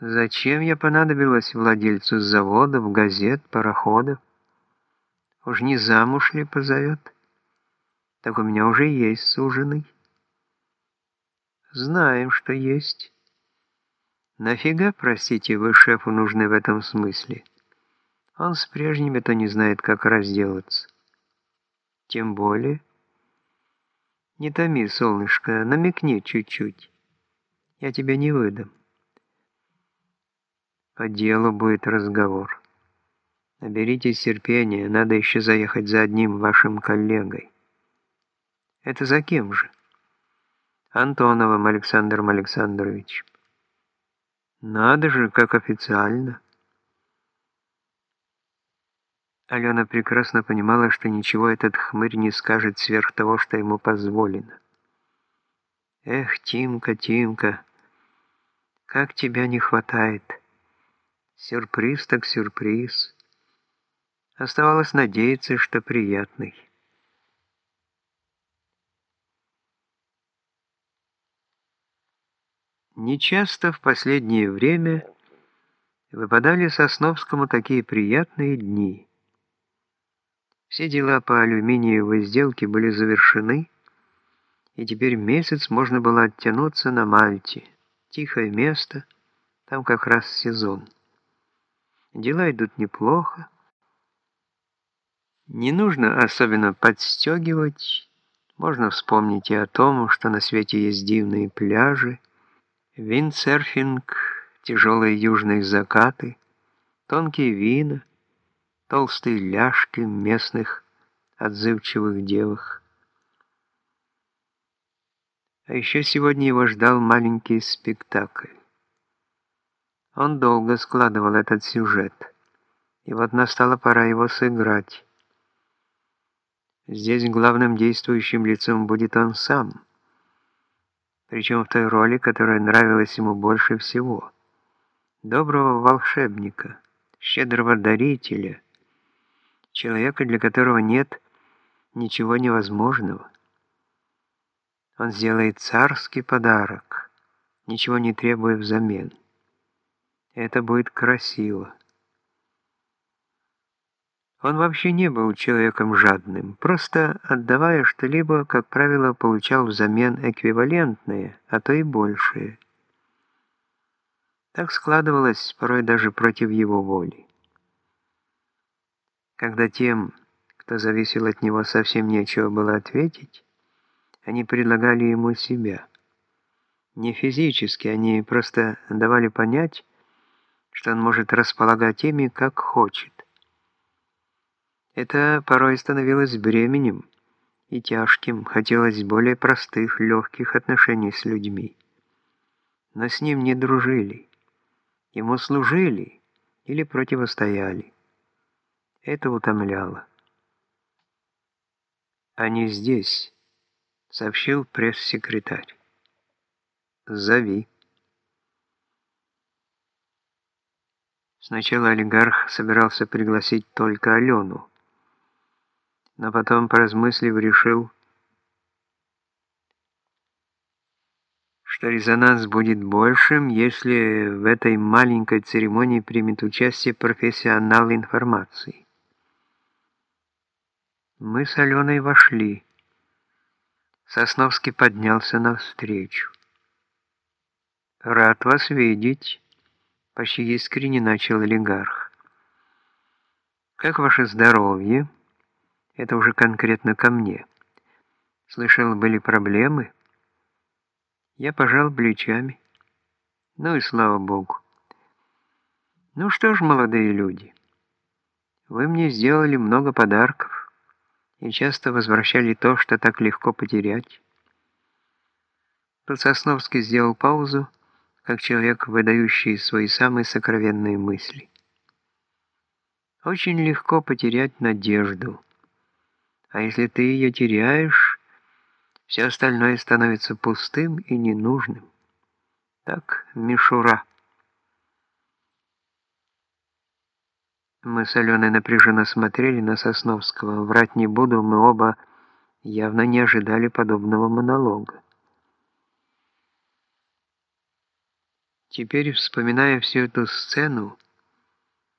Зачем я понадобилась владельцу заводов, газет, пароходов? Уж не замуж ли позовет? Так у меня уже есть суженый. Знаем, что есть. Нафига, простите, вы шефу нужны в этом смысле? Он с прежними-то не знает, как разделаться. Тем более... Не томи, солнышко, намекни чуть-чуть. Я тебя не выдам. По делу будет разговор. Наберитесь терпения, надо еще заехать за одним вашим коллегой. Это за кем же? Антоновым Александром Александровичем. Надо же, как официально. Алена прекрасно понимала, что ничего этот хмырь не скажет сверх того, что ему позволено. Эх, Тимка, Тимка, как тебя не хватает. Сюрприз так сюрприз. Оставалось надеяться, что приятный. Нечасто в последнее время выпадали Сосновскому такие приятные дни. Все дела по алюминиевой сделке были завершены, и теперь месяц можно было оттянуться на Мальте. Тихое место, там как раз сезон. Дела идут неплохо. Не нужно особенно подстегивать. Можно вспомнить и о том, что на свете есть дивные пляжи, виндсерфинг, тяжелые южные закаты, тонкие вина, толстые ляжки местных отзывчивых девах. А еще сегодня его ждал маленький спектакль. Он долго складывал этот сюжет, и вот настала пора его сыграть. Здесь главным действующим лицом будет он сам, причем в той роли, которая нравилась ему больше всего. Доброго волшебника, щедрого дарителя, человека, для которого нет ничего невозможного. Он сделает царский подарок, ничего не требуя взамен. Это будет красиво. Он вообще не был человеком жадным, просто отдавая что-либо, как правило, получал взамен эквивалентное, а то и большее. Так складывалось порой даже против его воли. Когда тем, кто зависел от него, совсем нечего было ответить, они предлагали ему себя. Не физически, они просто давали понять, что он может располагать ими, как хочет. Это порой становилось бременем и тяжким, хотелось более простых, легких отношений с людьми. Но с ним не дружили, ему служили или противостояли. Это утомляло. «Они здесь», — сообщил пресс-секретарь. «Зови». Сначала олигарх собирался пригласить только Алену, но потом, поразмыслив, решил, что резонанс будет большим, если в этой маленькой церемонии примет участие профессионал информации. Мы с Аленой вошли. Сосновский поднялся навстречу. «Рад вас видеть». Почти искренне начал олигарх. «Как ваше здоровье?» Это уже конкретно ко мне. Слышал, были проблемы? Я пожал плечами. Ну и слава богу. Ну что ж, молодые люди, вы мне сделали много подарков и часто возвращали то, что так легко потерять. Тут Сосновский сделал паузу, как человек, выдающий свои самые сокровенные мысли. Очень легко потерять надежду. А если ты ее теряешь, все остальное становится пустым и ненужным. Так, мишура. Мы с Аленой напряженно смотрели на Сосновского. Врать не буду, мы оба явно не ожидали подобного монолога. Теперь, вспоминая всю эту сцену,